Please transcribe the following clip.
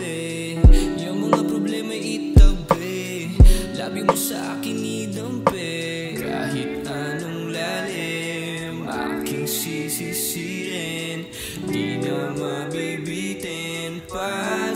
pwede Yung mga problema itabi. Labi mo sa akin idampi. Kahit anong lalim Aking sisisirin. Di na mabibitin. Pa